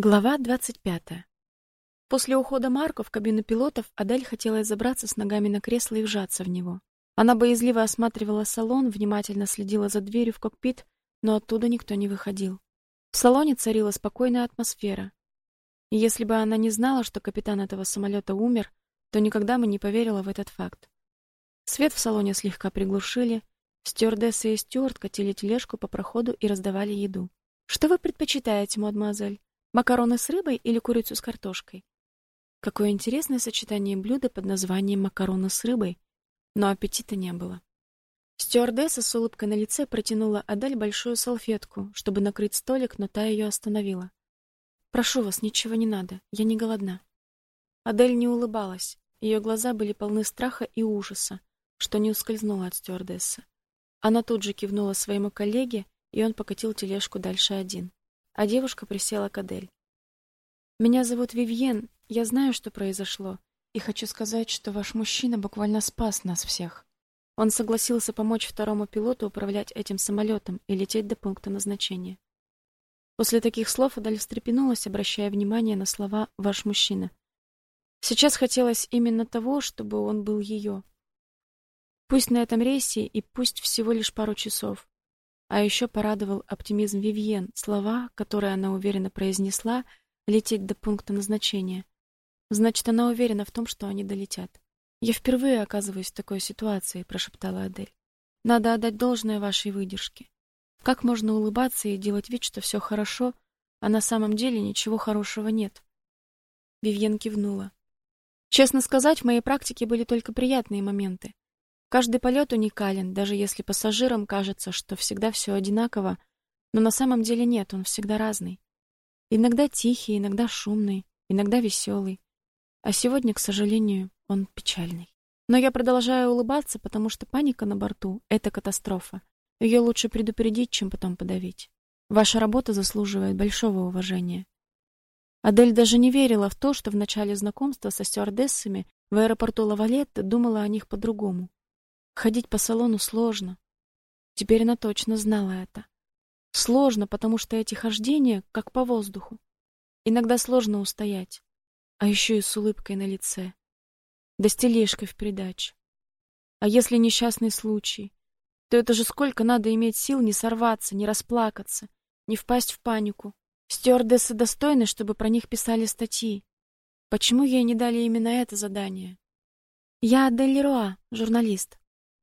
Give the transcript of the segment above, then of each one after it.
Глава 25. После ухода Марко в кабину пилотов Адель хотела забраться с ногами на кресло и вжаться в него. Она боязливо осматривала салон, внимательно следила за дверью в кокпит, но оттуда никто не выходил. В салоне царила спокойная атмосфера. И если бы она не знала, что капитан этого самолета умер, то никогда бы не поверила в этот факт. Свет в салоне слегка приглушили, стюардессы и стюард катили тележку по проходу и раздавали еду. «Что вы предпочитаете, мадемуазель?» Макароны с рыбой или курицу с картошкой? Какое интересное сочетание блюда под названием макароны с рыбой, но аппетита не было. Стюардесса с улыбкой на лице протянула Адель большую салфетку, чтобы накрыть столик, но та ее остановила. Прошу вас, ничего не надо, я не голодна. Адель не улыбалась, ее глаза были полны страха и ужаса, что не ускользнуло от стюардессы. Она тут же кивнула своему коллеге, и он покатил тележку дальше один а девушка присела к Адель. Меня зовут Вивьен. Я знаю, что произошло, и хочу сказать, что ваш мужчина буквально спас нас всех. Он согласился помочь второму пилоту управлять этим самолетом и лететь до пункта назначения. После таких слов Адель встрепенулась, обращая внимание на слова ваш мужчина. Сейчас хотелось именно того, чтобы он был ее. Пусть на этом рейсе и пусть всего лишь пару часов. А еще порадовал оптимизм Вивьен, слова, которые она уверенно произнесла, лететь до пункта назначения. Значит, она уверена в том, что они долетят. Я впервые оказываюсь в такой ситуации, прошептала Адель. Надо отдать должное вашей выдержке. Как можно улыбаться и делать вид, что все хорошо, а на самом деле ничего хорошего нет? Вивьен кивнула. Честно сказать, в моей практике были только приятные моменты. Каждый полет уникален, даже если пассажирам кажется, что всегда все одинаково, но на самом деле нет, он всегда разный. Иногда тихий, иногда шумный, иногда веселый. А сегодня, к сожалению, он печальный. Но я продолжаю улыбаться, потому что паника на борту это катастрофа. Ее лучше предупредить, чем потом подавить. Ваша работа заслуживает большого уважения. Адель даже не верила в то, что в начале знакомства со стюардессами в аэропорту Лавалетте думала о них по-другому. Ходить по салону сложно. Теперь она точно знала это. Сложно, потому что эти хождения как по воздуху. Иногда сложно устоять, а еще и с улыбкой на лице. Да с тележкой в придачу. А если несчастный случай, то это же сколько надо иметь сил не сорваться, не расплакаться, не впасть в панику. Стюардессы достойны, чтобы про них писали статьи. Почему ей не дали именно это задание? Я Адель Леруа, журналист.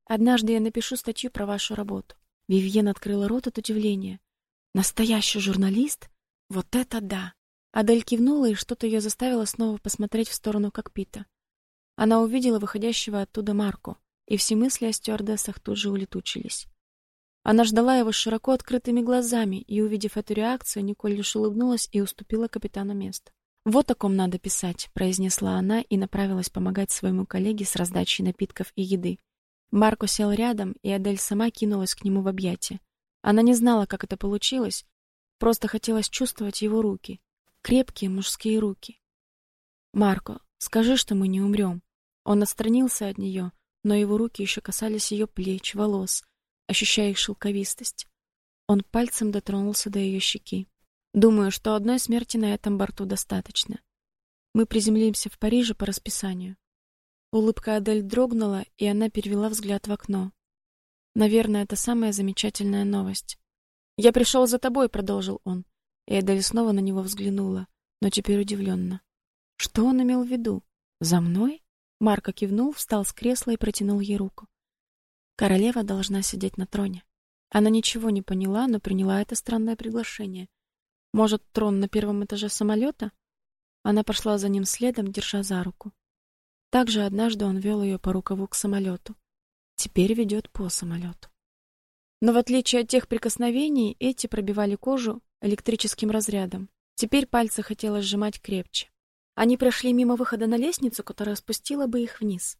Однажды я напишу статью про вашу работу. Вивьен открыла рот от удивления. Настоящий журналист? Вот это да. Адель кивнула, и что-то ее заставило снова посмотреть в сторону кокпита. Она увидела выходящего оттуда Марко, и все мысли о стюардессах тут же улетучились. Она ждала его широко открытыми глазами, и увидев эту реакцию, Николь лишь улыбнулась и уступила капитану место. Вот о ком надо писать, произнесла она и направилась помогать своему коллеге с раздачей напитков и еды. Марко сел рядом, и Адель сама кинулась к нему в объятия. Она не знала, как это получилось, просто хотелось чувствовать его руки, крепкие мужские руки. Марко, скажи, что мы не умрем». Он отстранился от нее, но его руки еще касались ее плеч, волос, ощущая их шелковистость. Он пальцем дотронулся до ее щеки. Думаю, что одной смерти на этом борту достаточно. Мы приземлимся в Париже по расписанию. Улыбка Адель дрогнула, и она перевела взгляд в окно. Наверное, это самая замечательная новость. Я пришел за тобой, продолжил он. И Адель снова на него взглянула, но теперь удивленно. Что он имел в виду? За мной? Марко кивнул, встал с кресла и протянул ей руку. Королева должна сидеть на троне. Она ничего не поняла, но приняла это странное приглашение. Может, трон на первом этаже самолета? Она пошла за ним следом, держа за руку. Также однажды он вел ее по рукаву к самолету. Теперь ведет по самолету. Но в отличие от тех прикосновений, эти пробивали кожу электрическим разрядом. Теперь пальцы хотелось сжимать крепче. Они прошли мимо выхода на лестницу, которая спустила бы их вниз.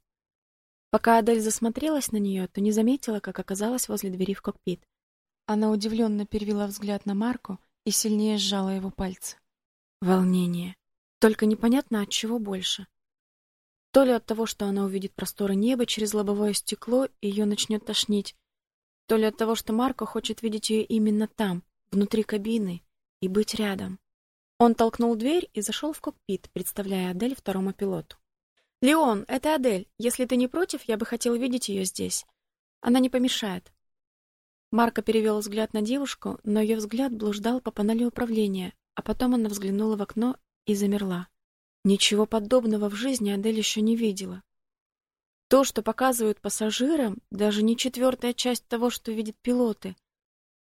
Пока Адель засмотрелась на нее, то не заметила, как оказалась возле двери в кокпит. Она удивленно перевела взгляд на Марку и сильнее сжала его пальцы. Волнение. Только непонятно от чего больше. То ли от того, что она увидит просторы неба через лобовое стекло и ее начнет тошнить, то ли от того, что Марко хочет видеть ее именно там, внутри кабины, и быть рядом. Он толкнул дверь и зашел в кокпит, представляя Адель второму пилоту. «Леон, это Адель. Если ты не против, я бы хотел видеть ее здесь. Она не помешает». Марко перевел взгляд на девушку, но ее взгляд блуждал по панели управления, а потом она взглянула в окно и замерла. Ничего подобного в жизни Адель еще не видела. То, что показывают пассажирам, даже не четвертая часть того, что видят пилоты.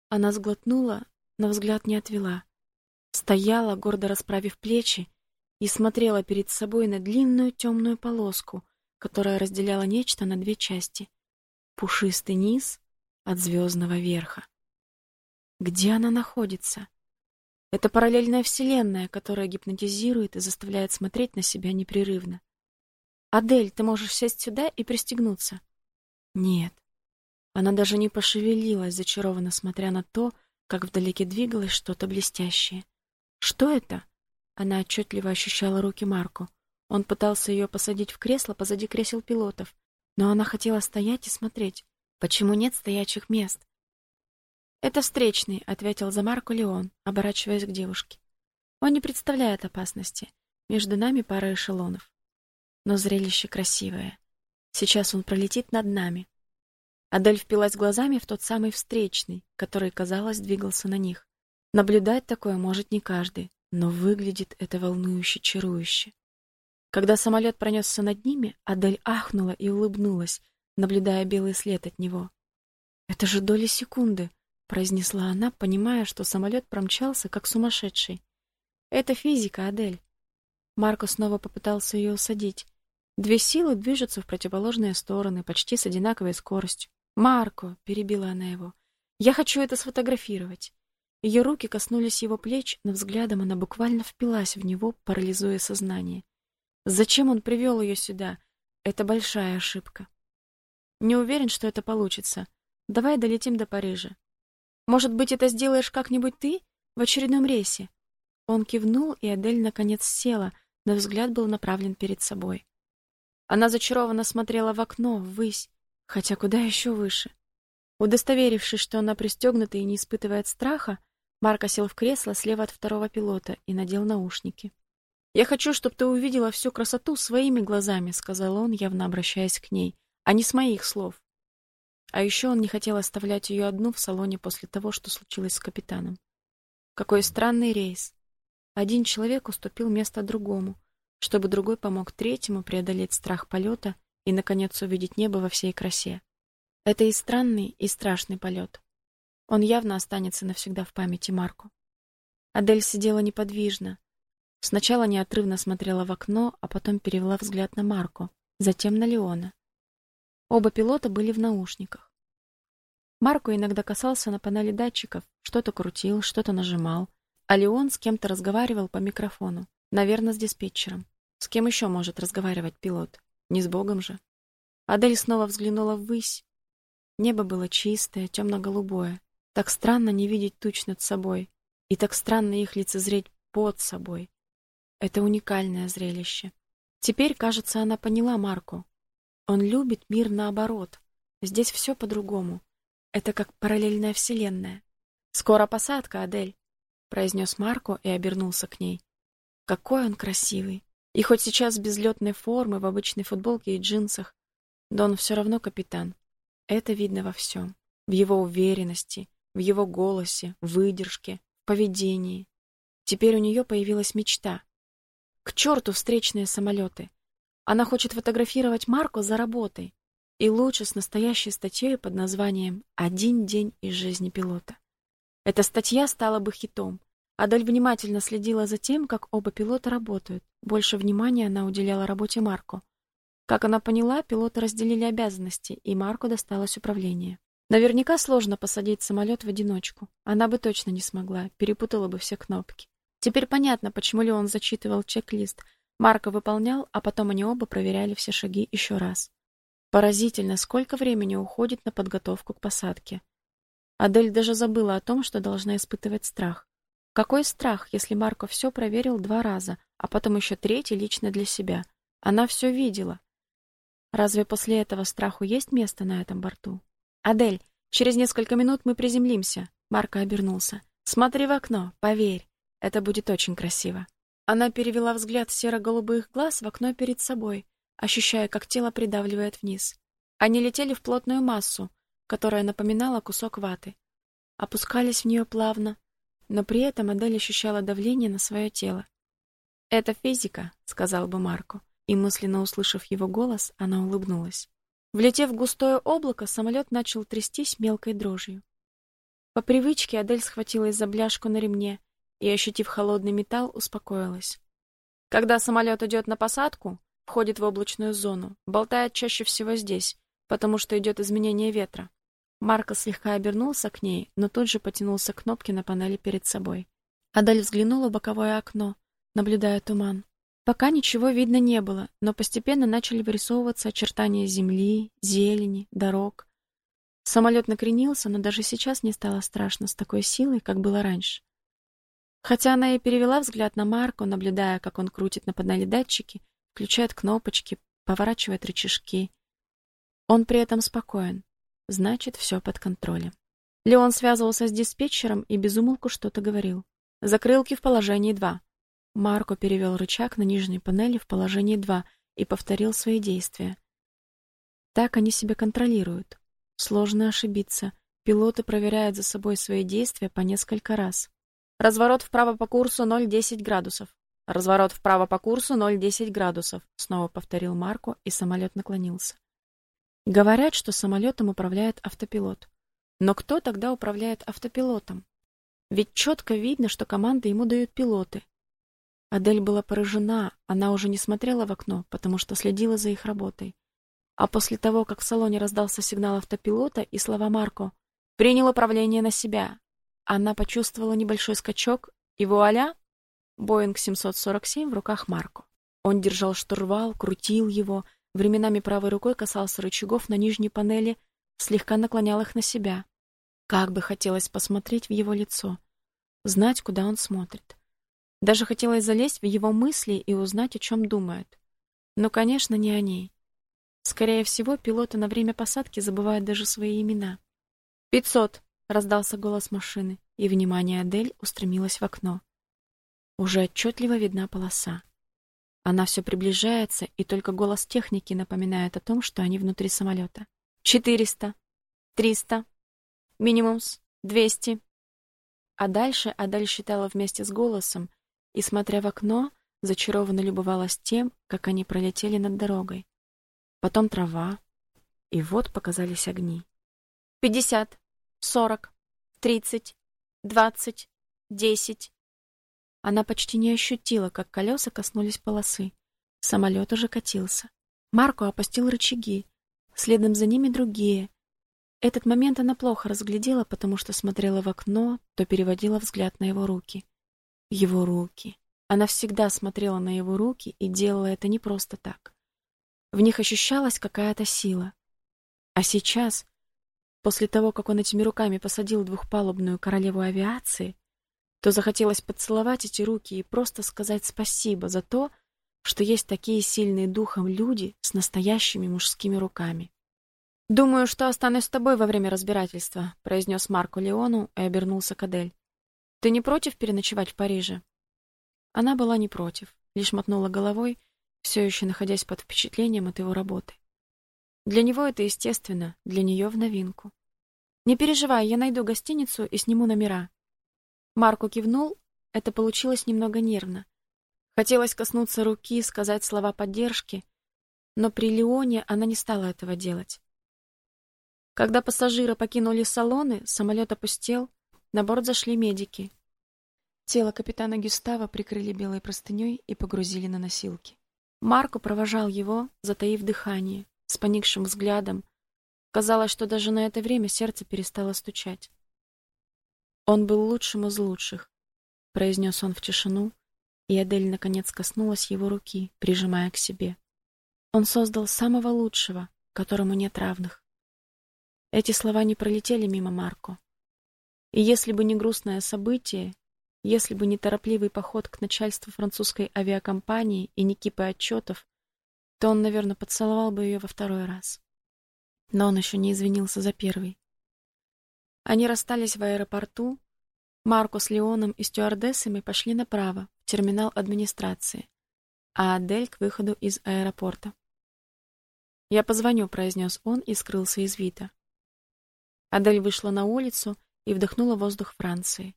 Она сглотнула, но взгляд не отвела. Стояла, гордо расправив плечи, и смотрела перед собой на длинную темную полоску, которая разделяла нечто на две части. Пушистый низ от звездного верха. Где она находится? Это параллельная вселенная, которая гипнотизирует и заставляет смотреть на себя непрерывно. Адель, ты можешь сесть сюда и пристегнуться. Нет. Она даже не пошевелилась, зачарованно смотря на то, как вдалеке двигалось что-то блестящее. Что это? Она отчетливо ощущала руки Марко. Он пытался ее посадить в кресло позади кресел пилотов, но она хотела стоять и смотреть. Почему нет стоячих мест? Это встречный, ответил за Марко Леон, оборачиваясь к девушке. Он не представляет опасности. Между нами пара эшелонов. Но зрелище красивое. Сейчас он пролетит над нами. Адель впилась глазами в тот самый встречный, который, казалось, двигался на них. Наблюдать такое может не каждый, но выглядит это волнующе чарующе. Когда самолет пронесся над ними, Адель ахнула и улыбнулась, наблюдая белый след от него. «Это же доли секунды», — произнесла она, понимая, что самолет промчался, как сумасшедший. «Это физика, Адель». Марко снова попытался ее усадить. Две силы движутся в противоположные стороны, почти с одинаковой скоростью. «Марко», — перебила она его, — «я хочу это сфотографировать». Ее руки коснулись его плеч, но взглядом она буквально впилась в него, парализуя сознание. Зачем он привел ее сюда? Это большая ошибка. Не уверен, что это получится. Давай долетим до Парижа. Может быть, это сделаешь как-нибудь ты в очередном рейсе? Он кивнул, и Адель наконец села, но взгляд был направлен перед собой. Она зачарованно смотрела в окно, ввысь, хотя куда еще выше. Удостоверившись, что она пристегнута и не испытывает страха, Марко сел в кресло слева от второго пилота и надел наушники. «Я хочу, чтобы ты увидела всю красоту своими глазами», — сказал он, явно обращаясь к ней, а не с моих слов. А еще он не хотел оставлять ее одну в салоне после того, что случилось с капитаном. Какой странный рейс. Один человек уступил место другому, чтобы другой помог третьему преодолеть страх полета и, наконец, увидеть небо во всей красе. Это и странный, и страшный полет. Он явно останется навсегда в памяти Марку. Адель сидела неподвижно. Сначала неотрывно смотрела в окно, а потом перевела взгляд на Марку, затем на Леона. Оба пилота были в наушниках. Марко иногда касался на панели датчиков, что-то крутил, что-то нажимал, а Леон с кем-то разговаривал по микрофону, наверное, с диспетчером. С кем еще может разговаривать пилот? Не с Богом же. Адель снова взглянула ввысь. Небо было чистое, темно-голубое. Так странно не видеть туч над собой, и так странно их лицезреть под собой. Это уникальное зрелище. Теперь, кажется, она поняла Марку. Он любит мир наоборот. Здесь все по-другому. Это как параллельная вселенная. Скоро посадка, Адель, произнес Марко и обернулся к ней. Какой он красивый. И хоть сейчас без летной формы, в обычной футболке и джинсах, да он все равно капитан. Это видно во всем. В его уверенности, в его голосе, выдержке, поведении. Теперь у нее появилась мечта. К черту встречные самолеты. Она хочет фотографировать Марко за работой. И лучше с настоящей статьей под названием «Один день из жизни пилота». Эта статья стала бы хитом. Адель внимательно следила за тем, как оба пилота работают. Больше внимания она уделяла работе Марко. Как она поняла, пилоты разделили обязанности, и Марко досталось управление. Наверняка сложно посадить самолет в одиночку. Она бы точно не смогла, перепутала бы все кнопки. Теперь понятно, почему Леон зачитывал чек-лист. Марко выполнял, а потом они оба проверяли все шаги еще раз. Поразительно, сколько времени уходит на подготовку к посадке. Адель даже забыла о том, что должна испытывать страх. Какой страх, если Марко все проверил два раза, а потом еще третий лично для себя? Она все видела. Разве после этого страху есть место на этом борту? Адель, через несколько минут мы приземлимся. Марко обернулся. Смотри в окно, поверь, Это будет очень красиво. Она перевела взгляд серо-голубых глаз в окно перед собой, ощущая, как тело придавливает вниз. Они летели в плотную массу, которая напоминала кусок ваты. Опускались в нее плавно, но при этом Адель ощущала давление на свое тело. «Это физика», — сказал бы Марко, и мысленно услышав его голос, она улыбнулась. Влетев в густое облако, самолет начал трястись мелкой дрожью. По привычке Адель схватилась за бляшку на ремне и, ощутив холодный металл, успокоилась. Когда самолет идет на посадку, входит в облачную зону, болтает чаще всего здесь, потому что идет изменение ветра. Марко слегка обернулся к ней, но тут же потянулся к кнопке на панели перед собой. Адель взглянула в боковое окно, наблюдая туман. Пока ничего видно не было, но постепенно начали вырисовываться очертания земли, зелени, дорог. Самолет накренился, но даже сейчас не стало страшно с такой силой, как было раньше. Хотя она и перевела взгляд на Марко, наблюдая, как он крутит на панели датчики, включает кнопочки, поворачивает рычажки. Он при этом спокоен. Значит, все под контролем. Леон связывался с диспетчером и безумолку что-то говорил. Закрылки в положении 2. Марко перевел рычаг на нижней панели в положение 2 и повторил свои действия. Так они себя контролируют. Сложно ошибиться. Пилоты проверяют за собой свои действия по несколько раз. Разворот вправо по курсу 0,10 градусов. Разворот вправо по курсу 0,10 градусов, снова повторил Марко, и самолет наклонился. Говорят, что самолетом управляет автопилот. Но кто тогда управляет автопилотом? Ведь четко видно, что команды ему дают пилоты, Адель была поражена, она уже не смотрела в окно, потому что следила за их работой. А после того, как в салоне раздался сигнал автопилота и слова Марко «Принял управление на себя», она почувствовала небольшой скачок, и вуаля! Боинг 747 в руках Марко. Он держал штурвал, крутил его, временами правой рукой касался рычагов на нижней панели, слегка наклонял их на себя. Как бы хотелось посмотреть в его лицо, знать, куда он смотрит. Даже хотелось залезть в его мысли и узнать, о чем думает. Но, конечно, не о ней. Скорее всего, пилоты на время посадки забывают даже свои имена. «Пятьсот!» — раздался голос машины, и внимание Адель устремилось в окно. Уже отчетливо видна полоса. Она все приближается, и только голос техники напоминает о том, что они внутри самолета. «Четыреста! Триста! Минимумс! Двести!» А дальше Адель считала вместе с голосом, и, смотря в окно, зачарованно любовалась тем, как они пролетели над дорогой. Потом трава, и вот показались огни. «Пятьдесят, сорок, тридцать, двадцать, десять». Она почти не ощутила, как колеса коснулись полосы. Самолет уже катился. Марко опустил рычаги, следом за ними другие. Этот момент она плохо разглядела, потому что смотрела в окно, то переводила взгляд на его руки. Его руки. Она всегда смотрела на его руки и делала это не просто так. В них ощущалась какая-то сила. А сейчас, после того, как он этими руками посадил двухпалубную королеву авиации, то захотелось поцеловать эти руки и просто сказать спасибо за то, что есть такие сильные духом люди с настоящими мужскими руками. «Думаю, что останусь с тобой во время разбирательства», — произнес Марко Леону и обернулся к Адель. Ты не против переночевать в Париже? Она была не против, лишь мотнула головой, все еще находясь под впечатлением от его работы. Для него это естественно, для нее в новинку. Не переживай, я найду гостиницу и сниму номера. Марко кивнул, это получилось немного нервно. Хотелось коснуться руки, сказать слова поддержки, но при Леоне она не стала этого делать. Когда пассажиры покинули салоны, самолет опустел, на борт зашли медики. Тело капитана Гюстава прикрыли белой простыней и погрузили на носилки. Марко провожал его, затаив дыхание, с поникшим взглядом. Казалось, что даже на это время сердце перестало стучать. Он был лучшим из лучших, произнес он в тишину, и Адель наконец коснулась его руки, прижимая к себе. Он создал самого лучшего, которому нет равных. Эти слова не пролетели мимо Марко. И если бы не грустное событие, если бы не торопливый поход к начальству французской авиакомпании и не кипы отчетов, то он, наверное, поцеловал бы ее во второй раз. Но он еще не извинился за первый. Они расстались в аэропорту, Марко с Леоном и стюардессами пошли направо, в терминал администрации, а Адель к выходу из аэропорта. «Я позвоню», — произнес он и скрылся из вида. Адель вышла на улицу и вдохнула воздух Франции.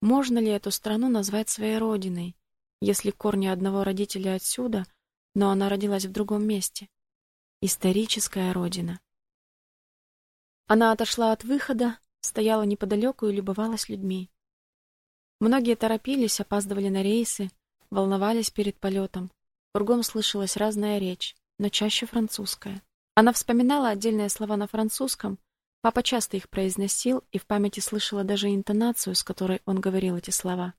Можно ли эту страну назвать своей родиной, если корни одного родителя отсюда, но она родилась в другом месте? Историческая родина. Она отошла от выхода, стояла неподалеку и любовалась людьми. Многие торопились, опаздывали на рейсы, волновались перед полетом. Кругом слышалась разная речь, но чаще французская. Она вспоминала отдельные слова на французском, папа часто их произносил и в памяти слышала даже интонацию, с которой он говорил эти слова.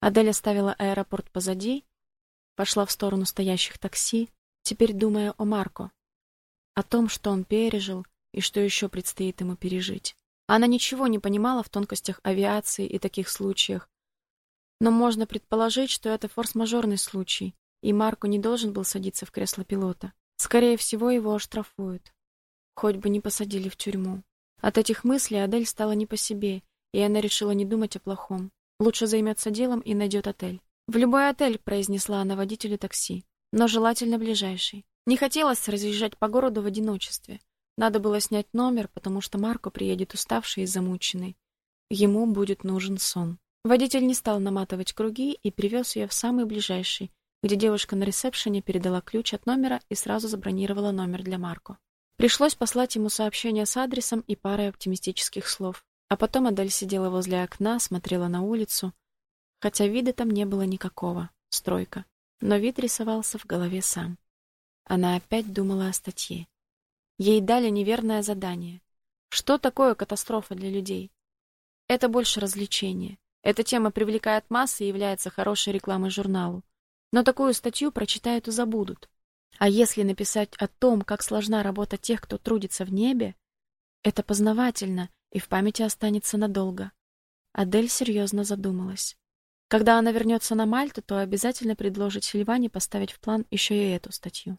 Адель оставила аэропорт позади, пошла в сторону стоящих такси, теперь думая о Марко, о том, что он пережил и что еще предстоит ему пережить. Она ничего не понимала в тонкостях авиации и таких случаях. Но можно предположить, что это форс-мажорный случай, и Марко не должен был садиться в кресло пилота. Скорее всего, его оштрафуют. Хоть бы не посадили в тюрьму. От этих мыслей Адель стала не по себе, и она решила не думать о плохом. Лучше займется делом и найдет отель. В любой отель, произнесла она водителю такси, но желательно ближайший. Не хотелось разъезжать по городу в одиночестве. Надо было снять номер, потому что Марко приедет уставший и замученный. Ему будет нужен сон. Водитель не стал наматывать круги и привез ее в самый ближайший, где девушка на ресепшене передала ключ от номера и сразу забронировала номер для Марко. Пришлось послать ему сообщение с адресом и парой оптимистических слов. А потом Адель сидела возле окна, смотрела на улицу, хотя вида там не было никакого, стройка. Но вид рисовался в голове сам. Она опять думала о статье. Ей дали неверное задание. Что такое катастрофа для людей? Это больше развлечение. Эта тема привлекает массы и является хорошей рекламой журналу. Но такую статью прочитают и забудут. А если написать о том, как сложна работа тех, кто трудится в небе, это познавательно и в памяти останется надолго. Адель серьезно задумалась. Когда она вернется на Мальту, то обязательно предложит Сильване поставить в план еще и эту статью.